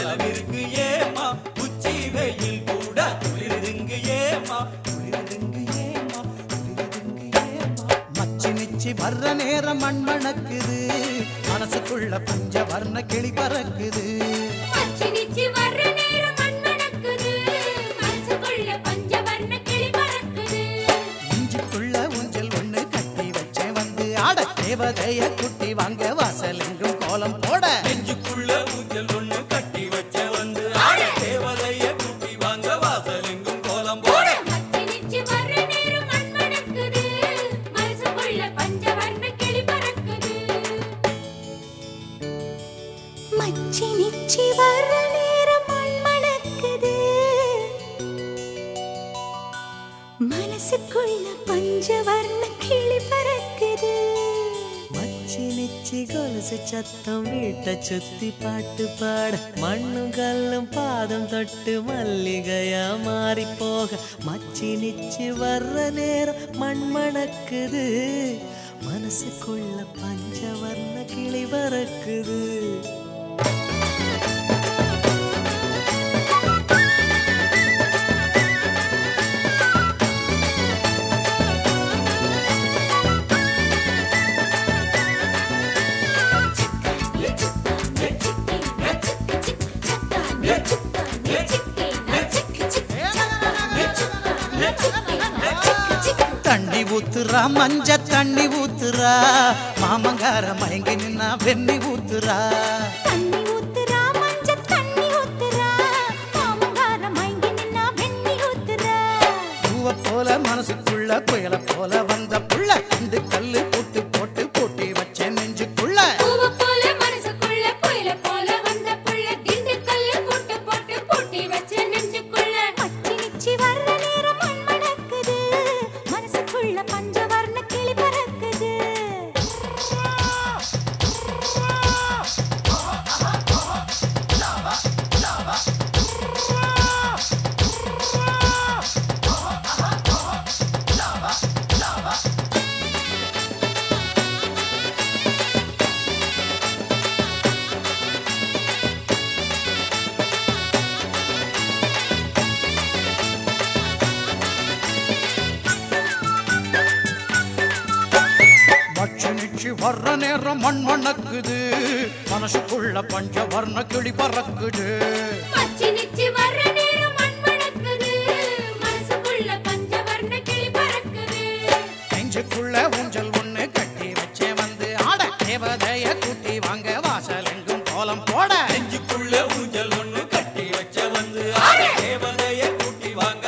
செலவிருக்கு ஏமா உச்சி வெயில் கூட குளிருதுங்க ஏமா குளிருதுங்க ஏமா குளிருதுங்க ஏமா. மச்சி நிச்சி வர்ற நேரம் மண் மணக்குது மனசுக்குள்ள பஞ்ச வர்ண கிளி பறக்குது. மச்சி நிச்சி வர்ற நேரம் மண் மணக்குது மனசுக்குள்ள பஞ்சவர்ண கிளி பறக்குது. இஞ்சிக்குள்ள ஊஞ்சல் ஒண்ணு கட்டி வச்சேன் வந்து ஆட தேவதைய குட்டி வாங்க வாசல் எங்கும் கோலம் போட. நெஞ்சுக்குள்ள பஞ்சவர்ண கிளி பறக்குது. மச்சி நிச்சி கொலுசு சத்தம் வீட்டை சுத்தி பாட்டு பாட மண்ணும் கல்லும் பாதம் தொட்டு மல்லிகையா மாறி போக. மச்சி நிச்சி வர்ற நேரம் மண் மணக்குது. மனசுக்குள்ள பஞ்சவர்ண கிளி பறக்குது. தண்ணி ஊத்துறா மஞ்ச தண்ணி ஊத்துறா மாமங்கார மயங்கி நின்னா வெண்ணி ஊத்துறா. போல மனசுக்குள்ள புயல போல வந்த புள்ள வர்ற நேரம் மண் மணக்குது மனசுக்குள்ள பஞ்ச வர்ண கிளி பறக்குது. நெஞ்சுக்குள்ள ஊஞ்சல் ஒண்ணு கட்டி வச்சே வந்து ஆட. தேவதைய கூட்டி வாங்க வாசல் எங்கும் கோலம் போட. நெஞ்சுக்குள்ள ஊஞ்சல் ஒண்ணு கட்டி வச்ச வந்து ஆட. தேவதைய கூட்டி வாங்க